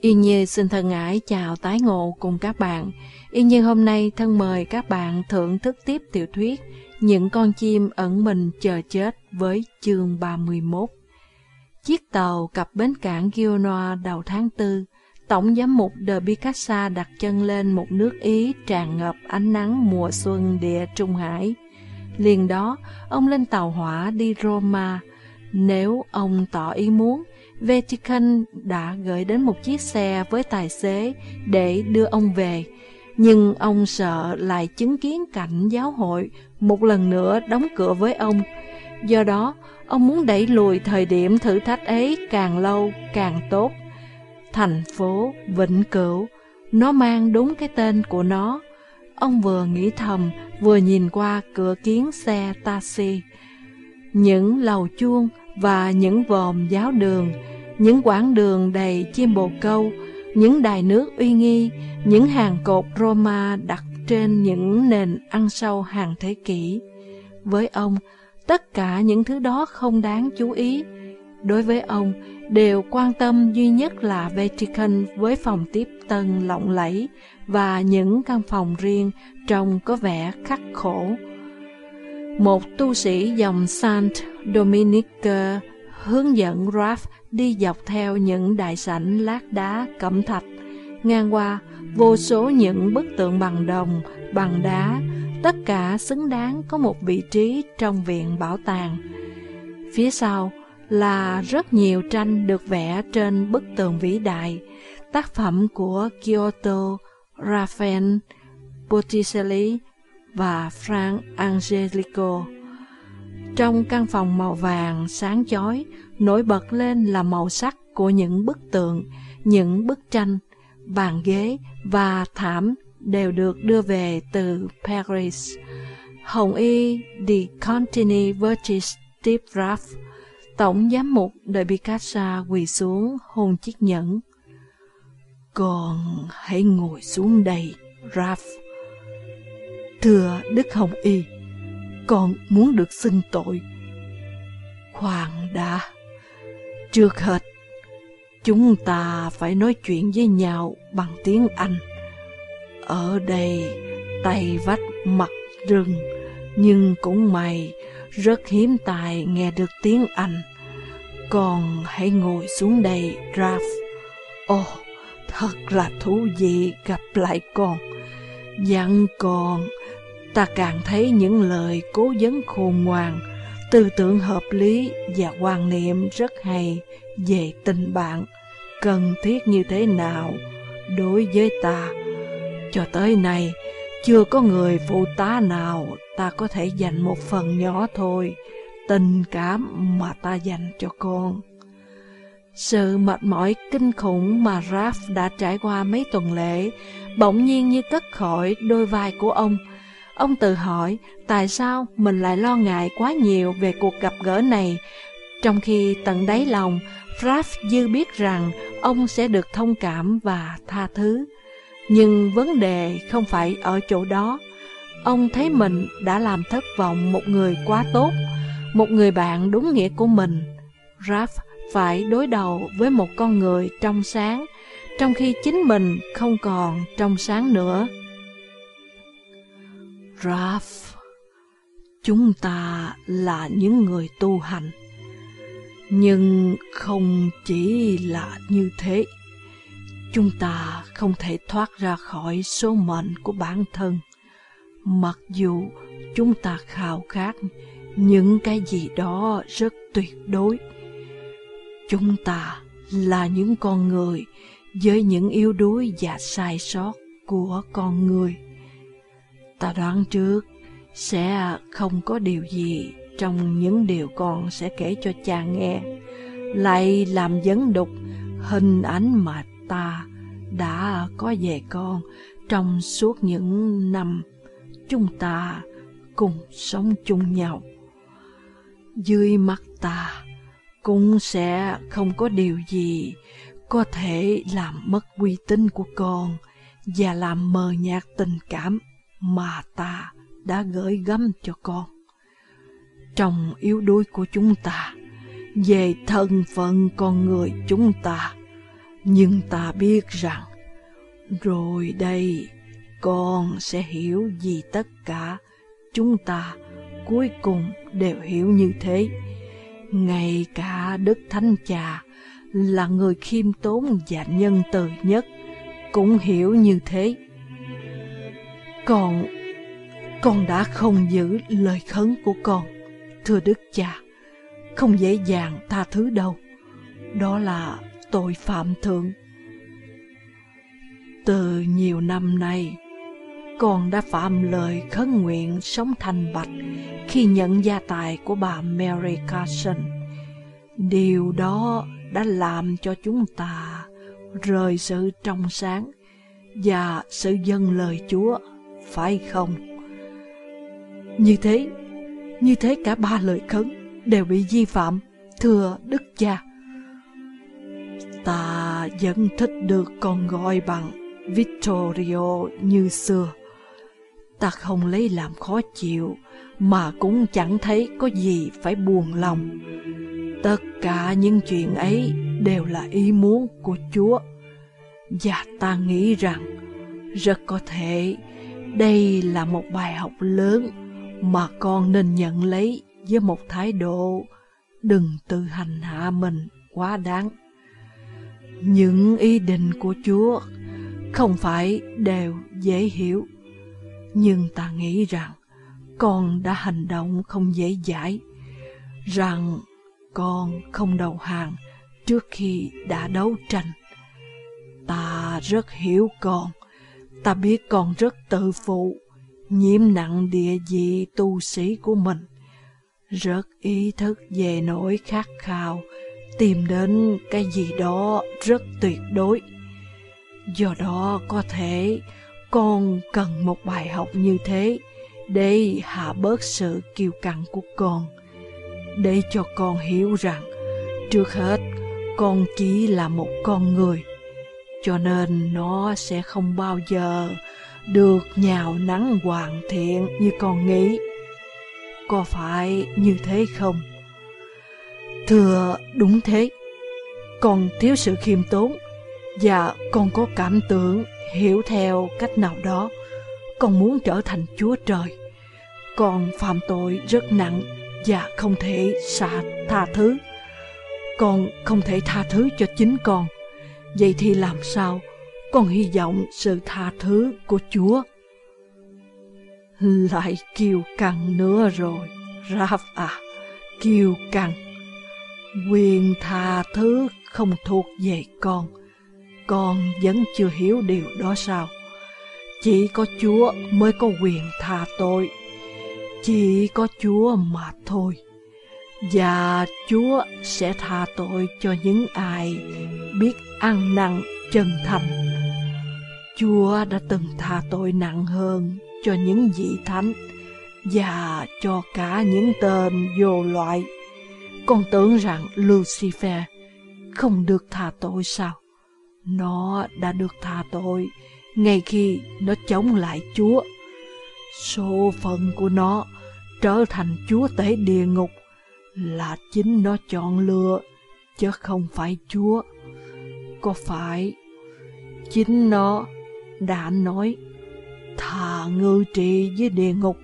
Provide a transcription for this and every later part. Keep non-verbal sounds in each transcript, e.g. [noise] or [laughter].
Yên Như xin thân ái chào tái ngộ cùng các bạn. Yên Như hôm nay thân mời các bạn thưởng thức tiếp tiểu thuyết Những con chim ẩn mình chờ chết với chương 31. Chiếc tàu cập bến cảng Gionoa đầu tháng 4, Tổng giám mục De Picassa đặt chân lên một nước Ý tràn ngập ánh nắng mùa xuân địa Trung Hải. Liền đó, ông lên tàu hỏa đi Roma. Nếu ông tỏ ý muốn, Vatican đã gửi đến một chiếc xe với tài xế để đưa ông về, nhưng ông sợ lại chứng kiến cảnh giáo hội một lần nữa đóng cửa với ông. Do đó, ông muốn đẩy lùi thời điểm thử thách ấy càng lâu càng tốt. Thành phố Vĩnh Cửu, nó mang đúng cái tên của nó. Ông vừa nghĩ thầm, vừa nhìn qua cửa kiến xe taxi. Những lầu chuông và những vòm giáo đường, những quãng đường đầy chim bồ câu, những đài nước uy nghi, những hàng cột Roma đặt trên những nền ăn sâu hàng thế kỷ. Với ông, tất cả những thứ đó không đáng chú ý. Đối với ông, đều quan tâm duy nhất là Vatican với phòng tiếp tân lộng lẫy và những căn phòng riêng trông có vẻ khắc khổ. Một tu sĩ dòng Saint Dominique hướng dẫn Raph đi dọc theo những đại sảnh lát đá cẩm thạch, ngang qua vô số những bức tượng bằng đồng, bằng đá, tất cả xứng đáng có một vị trí trong viện bảo tàng. Phía sau là rất nhiều tranh được vẽ trên bức tường vĩ đại, tác phẩm của Giotto, Raphael, Botticelli và Frank Angelico. Trong căn phòng màu vàng sáng chói, nổi bật lên là màu sắc của những bức tượng, những bức tranh, bàn ghế và thảm đều được đưa về từ Paris. Hồng Y de Contini Vertis Steve Raff, Tổng giám mục đời Picasso quỳ xuống hôn chiếc nhẫn. Còn hãy ngồi xuống đây, Raff. Thưa Đức Hồng Y, con muốn được xưng tội. Khoan đã, trước hết, chúng ta phải nói chuyện với nhau bằng tiếng Anh. Ở đây, tay vách mặt rừng, nhưng cũng may, rất hiếm tài nghe được tiếng Anh. Con hãy ngồi xuống đây, Raph. Ồ, thật là thú vị gặp lại con. Dặn con ta càng thấy những lời cố vấn khôn ngoan, tư tưởng hợp lý và quan niệm rất hay về tình bạn cần thiết như thế nào đối với ta. Cho tới nay, chưa có người phụ tá nào ta có thể dành một phần nhỏ thôi, tình cảm mà ta dành cho con. Sự mệt mỏi kinh khủng mà Raph đã trải qua mấy tuần lễ, bỗng nhiên như cất khỏi đôi vai của ông, Ông tự hỏi tại sao mình lại lo ngại quá nhiều về cuộc gặp gỡ này, trong khi tận đáy lòng, Raph dư biết rằng ông sẽ được thông cảm và tha thứ. Nhưng vấn đề không phải ở chỗ đó. Ông thấy mình đã làm thất vọng một người quá tốt, một người bạn đúng nghĩa của mình. Raph phải đối đầu với một con người trong sáng, trong khi chính mình không còn trong sáng nữa. Raph, chúng ta là những người tu hành, nhưng không chỉ là như thế. Chúng ta không thể thoát ra khỏi số mệnh của bản thân, mặc dù chúng ta khao khát những cái gì đó rất tuyệt đối. Chúng ta là những con người với những yếu đuối và sai sót của con người. Ta đoán trước, sẽ không có điều gì trong những điều con sẽ kể cho cha nghe lại làm vấn đục, hình ảnh mà ta đã có về con trong suốt những năm chúng ta cùng sống chung nhau. Dưới mắt ta cũng sẽ không có điều gì có thể làm mất uy tín của con và làm mờ nhạt tình cảm mà ta đã gửi gắm cho con. Trong yếu đuối của chúng ta, về thân phận con người chúng ta, Nhưng ta biết rằng, rồi đây con sẽ hiểu gì tất cả chúng ta cuối cùng đều hiểu như thế. Ngay cả Đức Thánh Cha là người khiêm tốn và nhân từ nhất cũng hiểu như thế con con đã không giữ lời khấn của con, thưa Đức Cha, không dễ dàng tha thứ đâu. Đó là tội phạm thượng. Từ nhiều năm nay, con đã phạm lời khấn nguyện sống thành bạch khi nhận gia tài của bà Mary Carson. Điều đó đã làm cho chúng ta rời sự trong sáng và sự dâng lời Chúa, phải không? Như thế, như thế cả ba lời khấn đều bị vi phạm, thưa Đức Cha. Ta vẫn thích được con gọi bằng Vittorio như xưa. Ta không lấy làm khó chịu, mà cũng chẳng thấy có gì phải buồn lòng. Tất cả những chuyện ấy đều là ý muốn của Chúa. Và ta nghĩ rằng rất có thể đây là một bài học lớn mà con nên nhận lấy với một thái độ đừng tự hành hạ mình quá đáng. Những ý định của Chúa không phải đều dễ hiểu, nhưng ta nghĩ rằng con đã hành động không dễ dãi, rằng con không đầu hàng trước khi đã đấu tranh. Ta rất hiểu con, ta biết con rất tự phụ, nhiễm nặng địa vị tu sĩ của mình, rất ý thức về nỗi khát khao, tìm đến cái gì đó rất tuyệt đối. Do đó có thể con cần một bài học như thế để hạ bớt sự kiêu căng của con, để cho con hiểu rằng trước hết con chỉ là một con người, cho nên nó sẽ không bao giờ được nhào nắng hoàn thiện như con nghĩ. Có phải như thế không? Thưa đúng thế, con thiếu sự khiêm tốn và con có cảm tưởng hiểu theo cách nào đó con muốn trở thành Chúa Trời. Con phạm tội rất nặng và không thể xả tha thứ. Con không thể tha thứ cho chính con. Vậy thì làm sao con hy vọng sự tha thứ của Chúa? Lại kiêu căng nữa rồi, Raph à, kiêu căng. Quyền tha thứ không thuộc về con. Con vẫn chưa hiểu điều đó sao? Chỉ có Chúa mới có quyền tha tội. Chỉ có Chúa mà thôi. Và Chúa sẽ tha tội cho những ai biết ăn năn, chân thành. Chúa đã từng tha tội nặng hơn cho những vị thánh và cho cả những tên vô loại. Con tưởng rằng Lucifer không được tha tội sao? Nó đã được tha tội ngay khi nó chống lại Chúa. Số phận của nó trở thành chúa tể địa ngục là chính nó chọn lựa, chứ không phải Chúa. Có phải chính nó đã nói thà ngư trị với địa ngục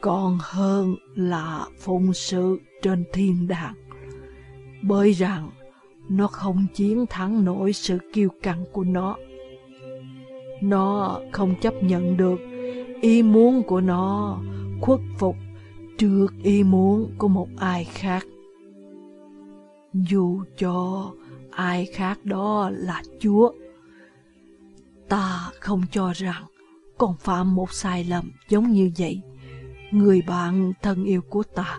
còn hơn là phụng sự trên thiên đàng. Bởi rằng nó không chiến thắng nổi sự kiêu căng của nó. Nó không chấp nhận được ý muốn của nó khuất phục trước ý muốn của một ai khác. Dù cho ai khác đó là Chúa. Ta không cho rằng còn phạm một sai lầm giống như vậy. Người bạn thân yêu của ta,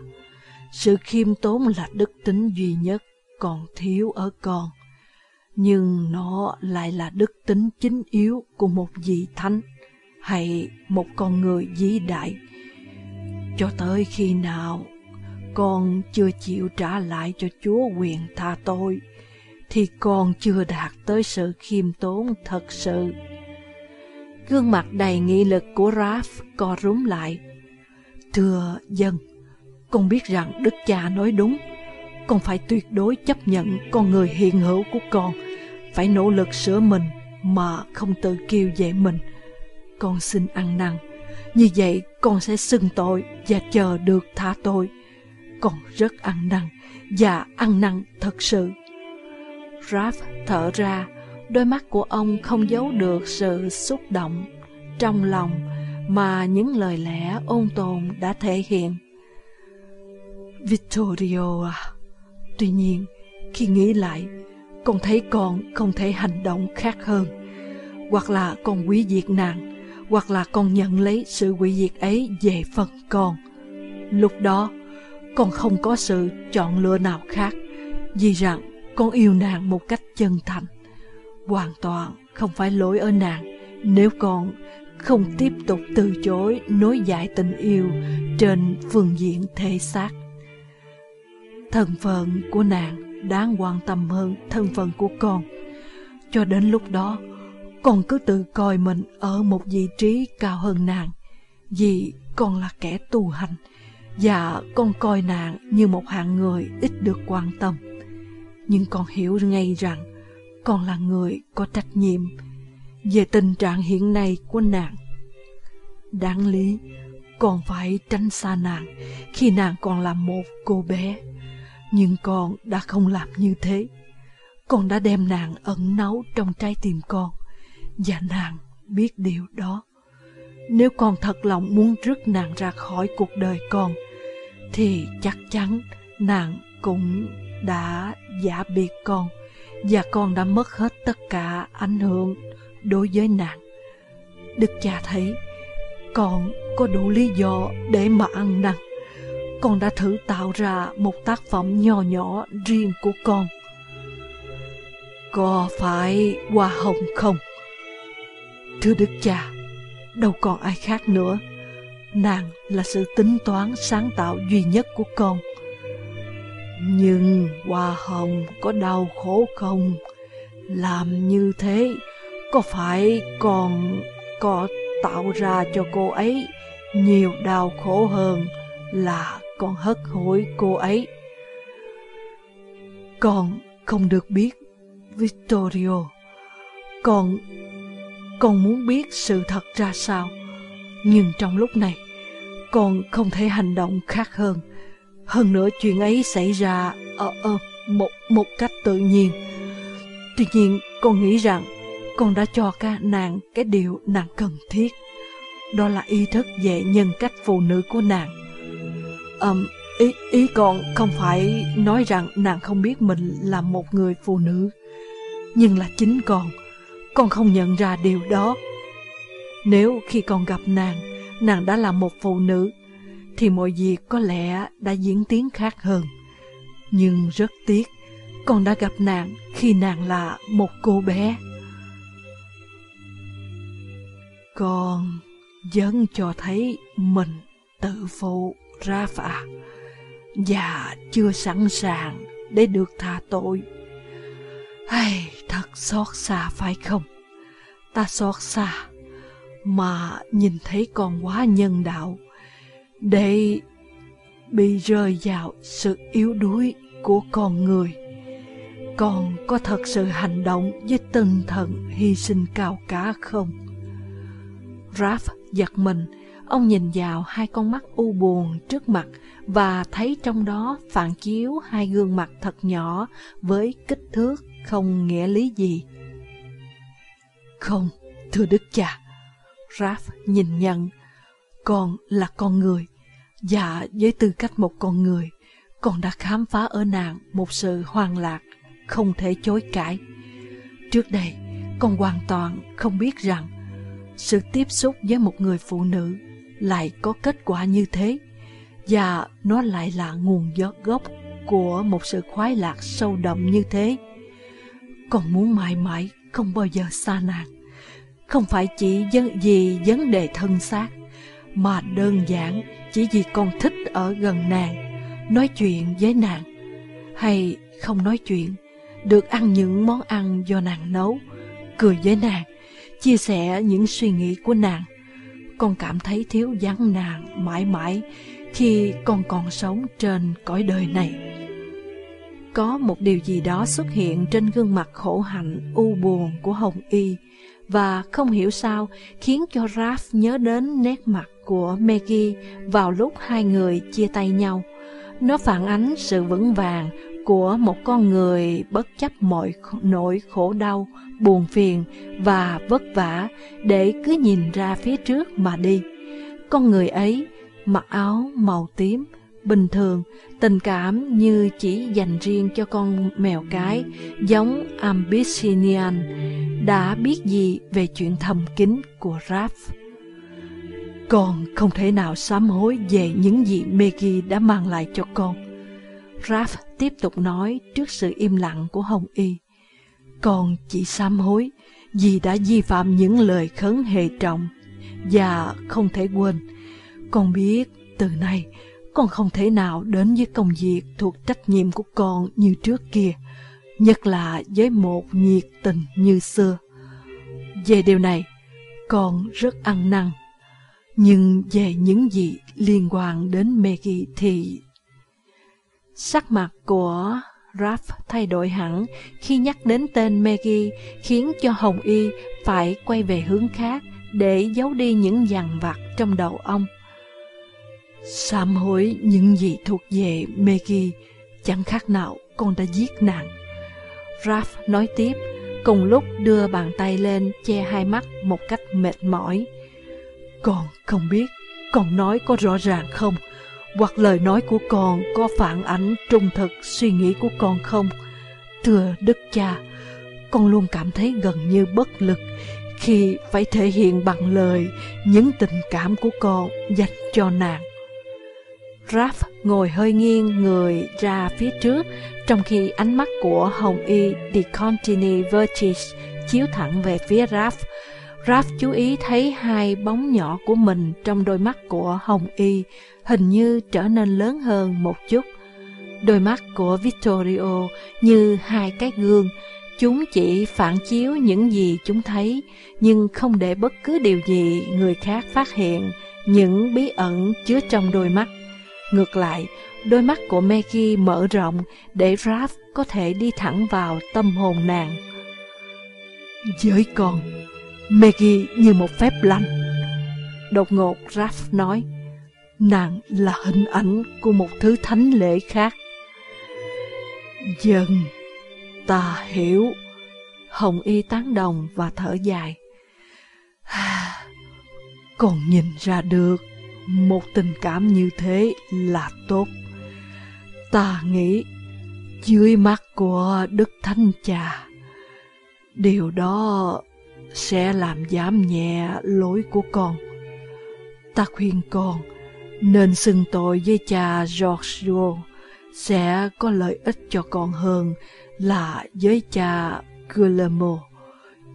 sự khiêm tốn là đức tính duy nhất còn thiếu ở con. Nhưng nó lại là đức tính chính yếu của một vị thánh hay một con người vĩ đại. Cho tới khi nào con chưa chịu trả lại cho Chúa quyền tha tội, thì con chưa đạt tới sự khiêm tốn thật sự. Gương mặt đầy nghị lực của Raph co rúm lại. Thưa dân, con biết rằng Đức Cha nói đúng. Con phải tuyệt đối chấp nhận con người hiện hữu của con phải nỗ lực sửa mình mà không tự kêu dậy mình. Con xin ăn năn, như vậy con sẽ xưng tội và chờ được tha tội. Con rất ăn năn và ăn năn thật sự. Raph thở ra, đôi mắt của ông không giấu được sự xúc động trong lòng mà những lời lẽ ôn tồn đã thể hiện. Vittorio à, tuy nhiên khi nghĩ lại, con thấy con không thể hành động khác hơn. Hoặc là con quý diệt nàng, hoặc là con nhận lấy sự hủy diệt ấy về phần con. Lúc đó, con không có sự chọn lựa nào khác, vì rằng con yêu nàng một cách chân thành. Hoàn toàn không phải lỗi ở nàng nếu con không tiếp tục từ chối nối giải tình yêu trên phương diện thể xác. Thân phận của nàng đáng quan tâm hơn thân phận của con. Cho đến lúc đó, con cứ tự coi mình ở một vị trí cao hơn nàng, vì con là kẻ tu hành, và con coi nàng như một hạng người ít được quan tâm. Nhưng con hiểu ngay rằng con là người có trách nhiệm về tình trạng hiện nay của nàng. Đáng lý, con phải tránh xa nàng khi nàng còn là một cô bé. Nhưng con đã không làm như thế. Con đã đem nàng ẩn náu trong trái tim con, và nàng biết điều đó. Nếu con thật lòng muốn rước nàng ra khỏi cuộc đời con, thì chắc chắn nàng cũng đã giả biệt con, và con đã mất hết tất cả ảnh hưởng đối với nàng. Đức cha thấy con có đủ lý do để mà ăn năn. Con đã thử tạo ra một tác phẩm nhỏ nhỏ riêng của con. Có phải hoa hồng không? Thưa Đức cha, đâu còn ai khác nữa. Nàng là sự tính toán sáng tạo duy nhất của con. Nhưng hoa hồng có đau khổ không? Làm như thế có phải còn có tạo ra cho cô ấy nhiều đau khổ hơn là con hất hối cô ấy. Con không được biết, Vittorio. Con, con muốn biết sự thật ra sao. Nhưng trong lúc này, con không thể hành động khác hơn. Hơn nữa chuyện ấy xảy ra ở, ở một, một cách tự nhiên. Tuy nhiên, con nghĩ rằng con đã cho ca nàng cái điều nàng cần thiết. Đó là ý thức về nhân cách phụ nữ của nàng. Um, ý, ý con không phải nói rằng nàng không biết mình là một người phụ nữ. Nhưng là chính con, con không nhận ra điều đó. Nếu khi con gặp nàng, nàng đã là một phụ nữ, thì mọi việc có lẽ đã diễn tiến khác hơn. Nhưng rất tiếc, con đã gặp nàng khi nàng là một cô bé. Con vẫn cho thấy mình tự phụ ra phạt và chưa sẵn sàng để được tha tội. Hay thật xót xa phải không? Ta xót xa mà nhìn thấy con quá nhân đạo để bị rơi vào sự yếu đuối của con người. Con có thật sự hành động với tinh thần hy sinh cao cả không? Raph giật mình, ông nhìn vào hai con mắt u buồn trước mặt và thấy trong đó phản chiếu hai gương mặt thật nhỏ với kích thước không nghĩa lý gì. Không, thưa đức cha, Raph nhìn nhận, con là con người, và với tư cách một con người, con đã khám phá ở nàng một sự hoang lạc, không thể chối cãi. Trước đây, con hoàn toàn không biết rằng sự tiếp xúc với một người phụ nữ lại có kết quả như thế và nó lại là nguồn gió gốc của một sự khoái lạc sâu đậm như thế. Còn muốn mãi mãi không bao giờ xa nàng, không phải chỉ vì vấn đề thân xác, mà đơn giản chỉ vì con thích ở gần nàng, nói chuyện với nàng, hay không nói chuyện, được ăn những món ăn do nàng nấu, cười với nàng, chia sẻ những suy nghĩ của nàng. Con cảm thấy thiếu vắng nàng mãi mãi khi con còn sống trên cõi đời này có một điều gì đó xuất hiện trên gương mặt khổ hạnh u buồn của Hồng Y và không hiểu sao khiến cho Raph nhớ đến nét mặt của Maggie vào lúc hai người chia tay nhau. Nó phản ánh sự vững vàng của một con người bất chấp mọi nỗi khổ đau, buồn phiền và vất vả để cứ nhìn ra phía trước mà đi. Con người ấy mặc áo màu tím, bình thường, tình cảm như chỉ dành riêng cho con mèo cái giống Abyssinian, đã biết gì về chuyện thầm kín của Raph. Con không thể nào sám hối về những gì Maggie đã mang lại cho con. Raph tiếp tục nói trước sự im lặng của Hồng Y. Con chỉ sám hối vì đã vi phạm những lời khấn hệ trọng và không thể quên. Con biết từ nay con không thể nào đến với công việc thuộc trách nhiệm của con như trước kia, nhất là với một nhiệt tình như xưa. Về điều này, con rất ăn năn. Nhưng về những gì liên quan đến Maggie thì... Sắc mặt của Raph thay đổi hẳn khi nhắc đến tên Maggie khiến cho Hồng Y phải quay về hướng khác để giấu đi những dằn vặt trong đầu ông. Sám hối những gì thuộc về Maggie chẳng khác nào con đã giết nàng. Raph nói tiếp, cùng lúc đưa bàn tay lên che hai mắt một cách mệt mỏi. Con không biết, con nói có rõ ràng không? Hoặc lời nói của con có phản ánh trung thực suy nghĩ của con không? Thưa Đức Cha, con luôn cảm thấy gần như bất lực khi phải thể hiện bằng lời những tình cảm của con dành cho nàng. Raph ngồi hơi nghiêng người ra phía trước, trong khi ánh mắt của Hồng Y de Contini Vertis chiếu thẳng về phía Raph. Raph chú ý thấy hai bóng nhỏ của mình trong đôi mắt của Hồng Y hình như trở nên lớn hơn một chút. Đôi mắt của Vittorio như hai cái gương, chúng chỉ phản chiếu những gì chúng thấy, nhưng không để bất cứ điều gì người khác phát hiện những bí ẩn chứa trong đôi mắt. Ngược lại, đôi mắt của Maggie mở rộng để Raph có thể đi thẳng vào tâm hồn nàng. Với con, Maggie như một phép lành. Đột ngột Raph nói, nàng là hình ảnh của một thứ thánh lễ khác. Dần, ta hiểu. Hồng Y tán đồng và thở dài. [sighs] Còn nhìn ra được một tình cảm như thế là tốt. Ta nghĩ dưới mắt của Đức Thánh Cha, điều đó sẽ làm giảm nhẹ lỗi của con. Ta khuyên con nên xưng tội với cha Giorgio sẽ có lợi ích cho con hơn là với cha Guillermo.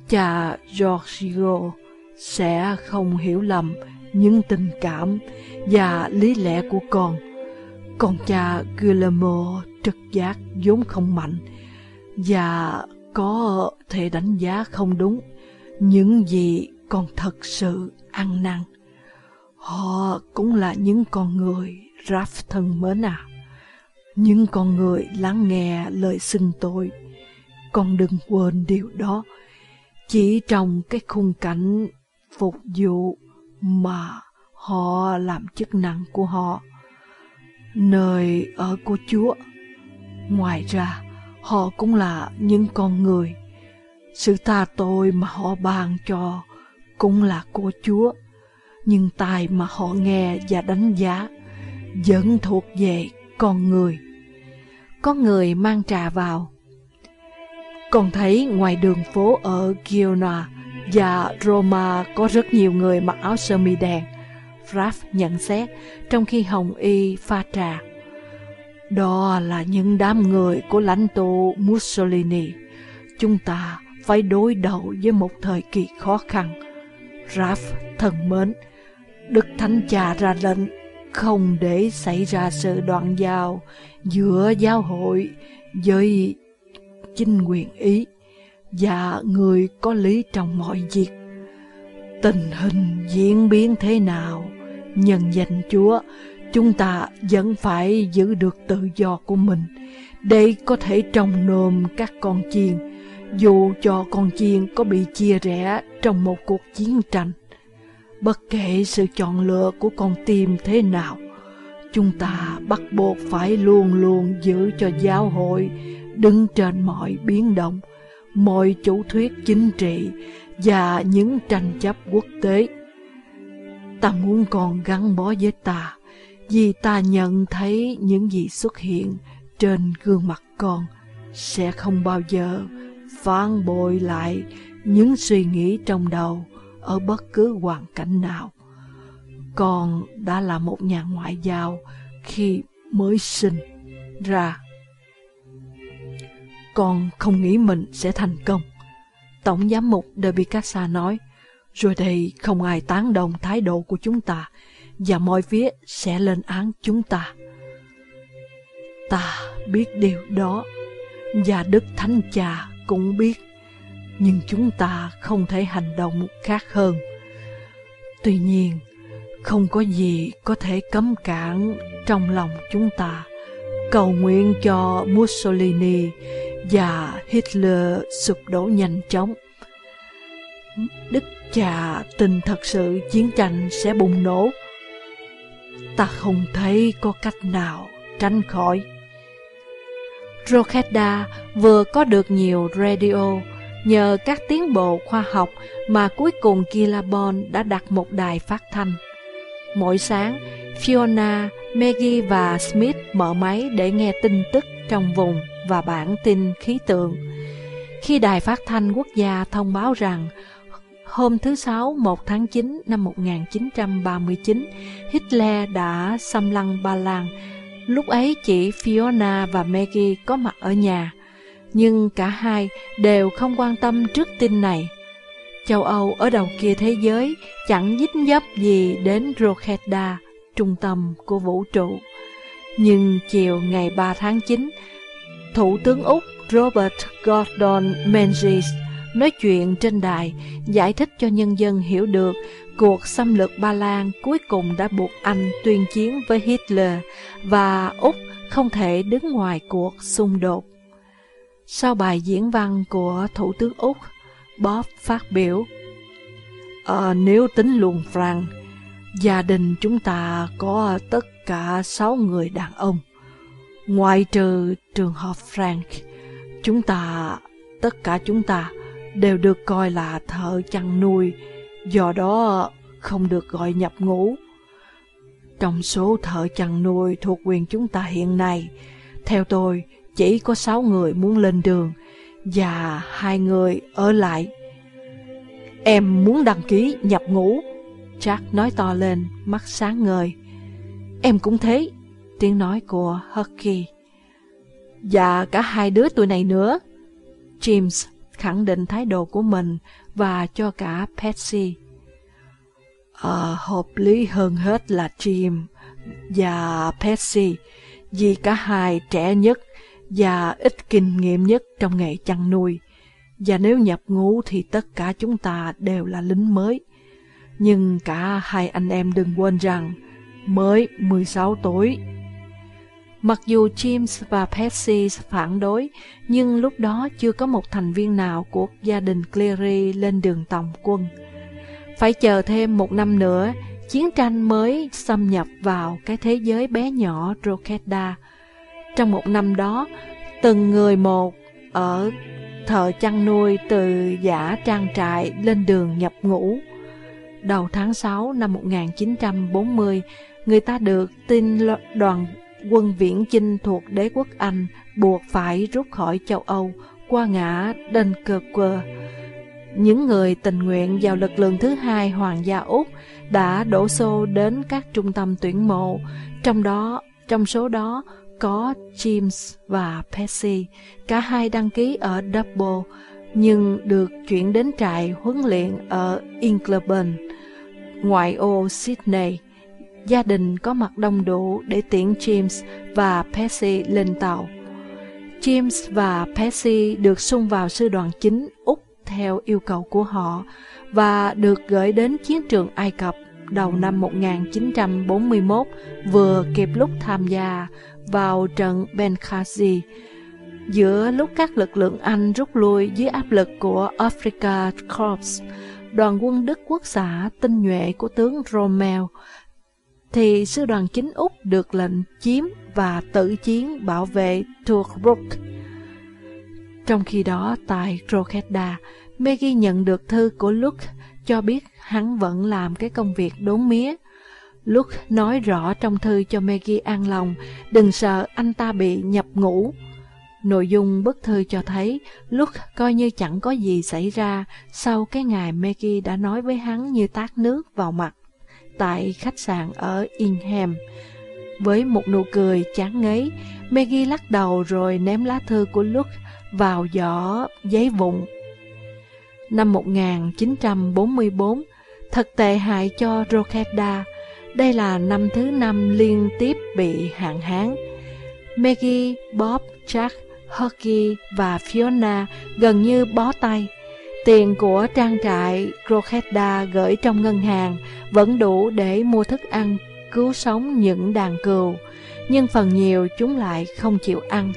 Cha Giorgio sẽ không hiểu lầm những tình cảm và lý lẽ của con. Con cha Guillermo trực giác vốn không mạnh và có thể đánh giá không đúng những gì con thật sự ăn năn. Họ cũng là những con người Raph thân mến à. Những con người lắng nghe lời xưng tội. Con đừng quên điều đó. Chỉ trong cái khung cảnh phục vụ mà họ làm chức năng của họ, nơi ở của Chúa. Ngoài ra, họ cũng là những con người. Sự tha tội mà họ ban cho cũng là của Chúa, nhưng tài mà họ nghe và đánh giá vẫn thuộc về con người. Có người mang trà vào. Còn thấy ngoài đường phố ở Giona và Roma có rất nhiều người mặc áo sơ mi đen. Raph nhận xét trong khi Hồng Y pha trà. Đó là những đám người của lãnh tụ Mussolini. Chúng ta phải đối đầu với một thời kỳ khó khăn. Raph thân mến, Đức Thánh Cha ra lệnh không để xảy ra sự đoạn giao giữa giáo hội với chính quyền Ý và người có lý trong mọi việc. Tình hình diễn biến thế nào, nhân danh Chúa, chúng ta vẫn phải giữ được tự do của mình để có thể trồng nồm các con chiên, dù cho con chiên có bị chia rẽ trong một cuộc chiến tranh. Bất kể sự chọn lựa của con tim thế nào, chúng ta bắt buộc phải luôn luôn giữ cho giáo hội đứng trên mọi biến động, mọi chủ thuyết chính trị và những tranh chấp quốc tế. Ta muốn còn gắn bó với ta, vì ta nhận thấy những gì xuất hiện trên gương mặt con sẽ không bao giờ phản bội lại những suy nghĩ trong đầu ở bất cứ hoàn cảnh nào. Con đã là một nhà ngoại giao khi mới sinh ra. Con không nghĩ mình sẽ thành công. Tổng giám mục De Picasa nói, rồi đây không ai tán đồng thái độ của chúng ta, và mọi phía sẽ lên án chúng ta. Ta biết điều đó, và Đức Thánh Cha cũng biết, nhưng chúng ta không thể hành động khác hơn. Tuy nhiên, không có gì có thể cấm cản trong lòng chúng ta cầu nguyện cho Mussolini và Hitler sụp đổ nhanh chóng. Đức cha tin thật sự chiến tranh sẽ bùng nổ. Ta không thấy có cách nào tránh khỏi. Rokeda vừa có được nhiều radio nhờ các tiến bộ khoa học mà cuối cùng Kilabon đã đặt một đài phát thanh. Mỗi sáng, Fiona, Maggie và Smith mở máy để nghe tin tức trong vùng và bản tin khí tượng. Khi đài phát thanh quốc gia thông báo rằng hôm thứ Sáu 1 tháng 9 năm 1939, Hitler đã xâm lăng Ba Lan, lúc ấy chỉ Fiona và Maggie có mặt ở nhà. Nhưng cả hai đều không quan tâm trước tin này. Châu Âu ở đầu kia thế giới chẳng dính dấp gì đến Rokeda, trung tâm của vũ trụ. Nhưng chiều ngày 3 tháng 9, Thủ tướng Úc Robert Gordon Menzies nói chuyện trên đài, giải thích cho nhân dân hiểu được cuộc xâm lược Ba Lan cuối cùng đã buộc Anh tuyên chiến với Hitler và Úc không thể đứng ngoài cuộc xung đột. Sau bài diễn văn của Thủ tướng Úc, Bob phát biểu à, Nếu tính luôn rằng gia đình chúng ta có tất cả sáu người đàn ông. Ngoài trừ trường hợp Frank, chúng ta, tất cả chúng ta đều được coi là thợ chăn nuôi, do đó không được gọi nhập ngũ. Trong số thợ chăn nuôi thuộc quyền chúng ta hiện nay, theo tôi chỉ có sáu người muốn lên đường và hai người ở lại. Em muốn đăng ký nhập ngũ, Jack nói to lên, mắt sáng ngời. Em cũng thế, tiếng nói của Hucky. Và cả hai đứa tuổi này nữa. James khẳng định thái độ của mình và cho cả Patsy. À, hợp lý hơn hết là Jim và Patsy vì cả hai trẻ nhất và ít kinh nghiệm nhất trong nghề chăn nuôi. Và nếu nhập ngũ thì tất cả chúng ta đều là lính mới. Nhưng cả hai anh em đừng quên rằng mới 16 tuổi. Mặc dù James và Patsy phản đối, nhưng lúc đó chưa có một thành viên nào của gia đình Cleary lên đường tòng quân. Phải chờ thêm một năm nữa, chiến tranh mới xâm nhập vào cái thế giới bé nhỏ Rokeda. Trong một năm đó, từng người một ở thợ chăn nuôi từ giả trang trại lên đường nhập ngũ. Đầu tháng 6 năm 1940, người ta được tin đoàn quân viễn chinh thuộc đế quốc Anh buộc phải rút khỏi châu Âu qua ngã Dunkirk. Những người tình nguyện vào lực lượng thứ hai Hoàng gia Úc đã đổ xô đến các trung tâm tuyển mộ, trong đó trong số đó có James và Percy, cả hai đăng ký ở Double, nhưng được chuyển đến trại huấn luyện ở Ingleburn, ngoại ô Sydney. Gia đình có mặt đông đủ để tiễn James và Percy lên tàu. James và Percy được xung vào sư đoàn chính Úc theo yêu cầu của họ và được gửi đến chiến trường Ai Cập đầu năm 1941 vừa kịp lúc tham gia vào trận Benghazi. Giữa lúc các lực lượng Anh rút lui dưới áp lực của Africa Corps, đoàn quân Đức quốc xã tinh nhuệ của tướng Rommel, thì sư đoàn chính Úc được lệnh chiếm và tự chiến bảo vệ Tobruk. Trong khi đó, tại Drogheda, Maggie nhận được thư của Luke cho biết hắn vẫn làm cái công việc đốn mía. Luke nói rõ trong thư cho Maggie an lòng, đừng sợ anh ta bị nhập ngũ. Nội dung bức thư cho thấy Luke coi như chẳng có gì xảy ra sau cái ngày Maggie đã nói với hắn như tát nước vào mặt tại khách sạn ở Ingham. Với một nụ cười chán ngấy, Maggie lắc đầu rồi ném lá thư của Luke vào giỏ giấy vụn. Năm 1944, thật tệ hại cho Rokeda. Đây là năm thứ năm liên tiếp bị hạn hán. Maggie, Bob, Jack, Hockey và Fiona gần như bó tay. Tiền của trang trại Rokeda gửi trong ngân hàng vẫn đủ để mua thức ăn cứu sống những đàn cừu, nhưng phần nhiều chúng lại không chịu ăn.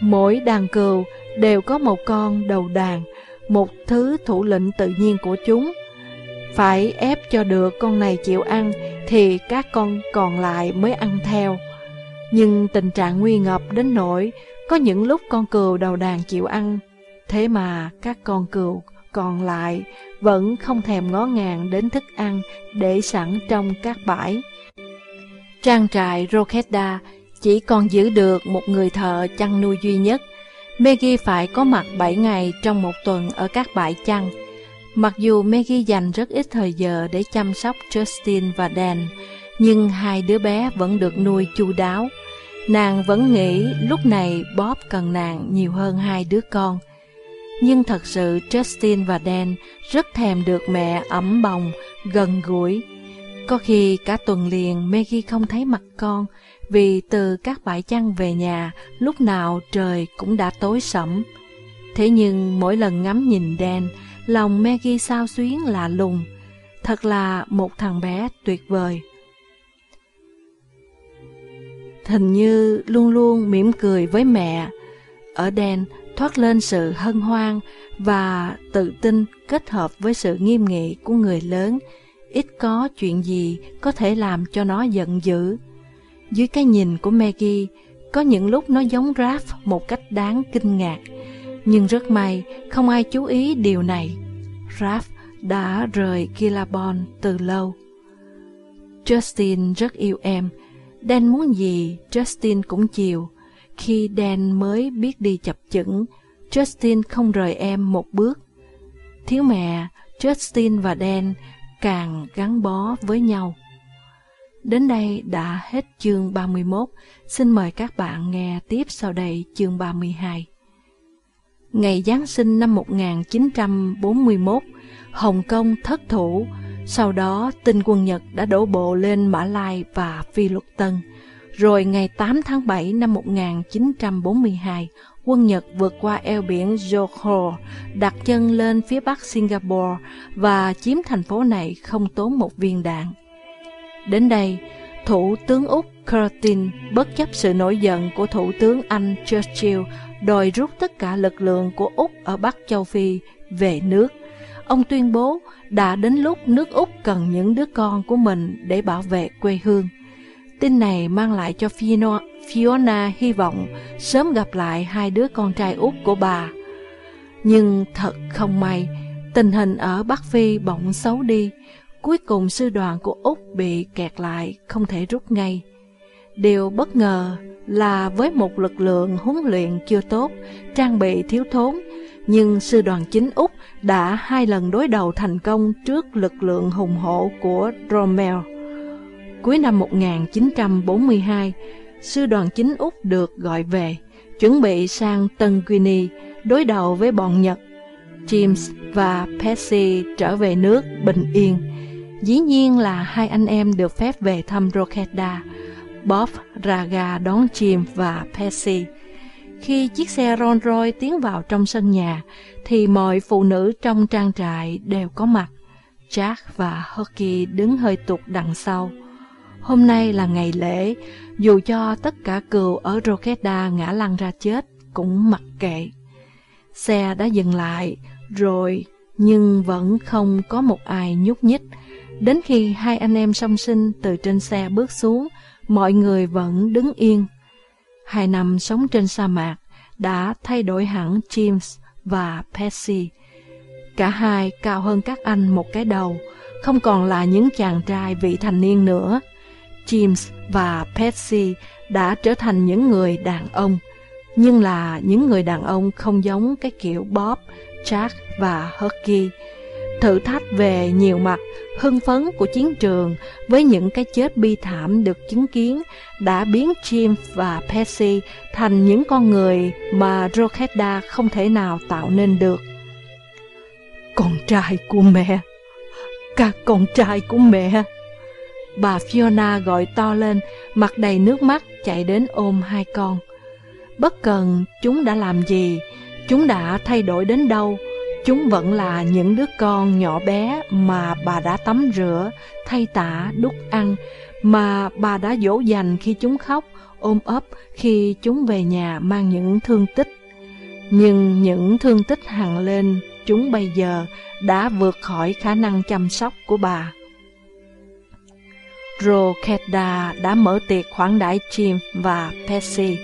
Mỗi đàn cừu đều có một con đầu đàn, một thứ thủ lĩnh tự nhiên của chúng. Phải ép cho được con này chịu ăn thì các con còn lại mới ăn theo. Nhưng tình trạng nguy ngập đến nỗi có những lúc con cừu đầu đàn chịu ăn, thế mà các con cừu còn lại vẫn không thèm ngó ngàng đến thức ăn để sẵn trong các bãi. Trang trại Rokeda chỉ còn giữ được một người thợ chăn nuôi duy nhất. Maggie phải có mặt 7 ngày trong một tuần ở các bãi chăn. Mặc dù Maggie dành rất ít thời giờ để chăm sóc Justin và Dan, nhưng hai đứa bé vẫn được nuôi chu đáo. Nàng vẫn nghĩ lúc này Bob cần nàng nhiều hơn hai đứa con. Nhưng thật sự Justin và Dan rất thèm được mẹ ấm bồng, gần gũi. Có khi cả tuần liền Maggie không thấy mặt con, vì từ các bãi chăn về nhà, lúc nào trời cũng đã tối sẫm. Thế nhưng mỗi lần ngắm nhìn Dan, lòng Maggie sao xuyến lạ lùng. Thật là một thằng bé tuyệt vời. Hình như luôn luôn mỉm cười với mẹ. Ở Dan thoát lên sự hân hoan và tự tin kết hợp với sự nghiêm nghị của người lớn, ít có chuyện gì có thể làm cho nó giận dữ. Dưới cái nhìn của Maggie, có những lúc nó giống Raph một cách đáng kinh ngạc, nhưng rất may không ai chú ý điều này. Raph đã rời Kilabon từ lâu. Justin rất yêu em, Dan muốn gì Justin cũng chiều. Khi Dan mới biết đi chập chững, Justin không rời em một bước. Thiếu mẹ, Justin và Dan càng gắn bó với nhau. Đến đây đã hết chương 31, xin mời các bạn nghe tiếp sau đây chương 32. Ngày Giáng sinh năm 1941, Hồng Kông thất thủ, sau đó tinh quân Nhật đã đổ bộ lên Mã Lai và Phi Luật Tân. Rồi ngày 8 tháng 7 năm 1942, quân Nhật vượt qua eo biển Johor, đặt chân lên phía bắc Singapore và chiếm thành phố này không tốn một viên đạn. Đến đây, Thủ tướng Úc Curtin bất chấp sự nổi giận của Thủ tướng Anh Churchill đòi rút tất cả lực lượng của Úc ở Bắc Châu Phi về nước. Ông tuyên bố đã đến lúc nước Úc cần những đứa con của mình để bảo vệ quê hương. Tin này mang lại cho Fiona, Fiona hy vọng sớm gặp lại hai đứa con trai út của bà. Nhưng thật không may, tình hình ở Bắc Phi bỗng xấu đi. Cuối cùng sư đoàn của Úc bị kẹt lại, không thể rút ngay. Điều bất ngờ là với một lực lượng huấn luyện chưa tốt, trang bị thiếu thốn, nhưng sư đoàn chính Úc đã hai lần đối đầu thành công trước lực lượng hùng hổ của Rommel. Cuối năm 1942, sư đoàn chính Úc được gọi về, chuẩn bị sang Tân Guinea đối đầu với bọn Nhật. James và Percy trở về nước bình yên. Dĩ nhiên là hai anh em được phép về thăm Rokeda. Bob Raga đón Jim và Percy. Khi chiếc xe Rolls Royce tiến vào trong sân nhà, thì mọi phụ nữ trong trang trại đều có mặt. Jack và Hockey đứng hơi tụt đằng sau. Hôm nay là ngày lễ, dù cho tất cả cừu ở Rokeda ngã lăn ra chết, cũng mặc kệ. Xe đã dừng lại, rồi, nhưng vẫn không có một ai nhúc nhích. Đến khi hai anh em song sinh từ trên xe bước xuống, mọi người vẫn đứng yên. Hai năm sống trên sa mạc đã thay đổi hẳn James và Percy. Cả hai cao hơn các anh một cái đầu, không còn là những chàng trai vị thành niên nữa. James và Percy đã trở thành những người đàn ông, nhưng là những người đàn ông không giống cái kiểu Bob, Jack và Huggy. Thử thách về nhiều mặt, hưng phấn của chiến trường với những cái chết bi thảm được chứng kiến đã biến James và Percy thành những con người mà Rokeda không thể nào tạo nên được. Con trai của mẹ, các con trai của mẹ. Bà Fiona gọi to lên, mặt đầy nước mắt chạy đến ôm hai con. Bất cần chúng đã làm gì, chúng đã thay đổi đến đâu, chúng vẫn là những đứa con nhỏ bé mà bà đã tắm rửa, thay tả, đút ăn, mà bà đã dỗ dành khi chúng khóc, ôm ấp khi chúng về nhà mang những thương tích. Nhưng những thương tích hằng lên chúng bây giờ đã vượt khỏi khả năng chăm sóc của bà. Rokeda đã mở tiệc khoản đãi Jim và Percy.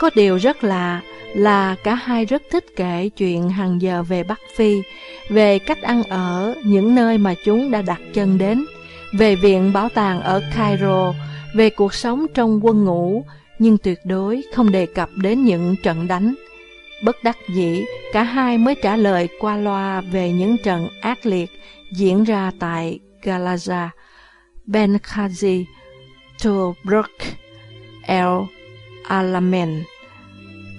Có điều rất lạ là cả hai rất thích kể chuyện hàng giờ về Bắc Phi, về cách ăn ở những nơi mà chúng đã đặt chân đến, về viện bảo tàng ở Cairo, về cuộc sống trong quân ngũ, nhưng tuyệt đối không đề cập đến những trận đánh. Bất đắc dĩ, cả hai mới trả lời qua loa về những trận ác liệt diễn ra tại Galaza, Benghazi, Tobruk, El Alamein.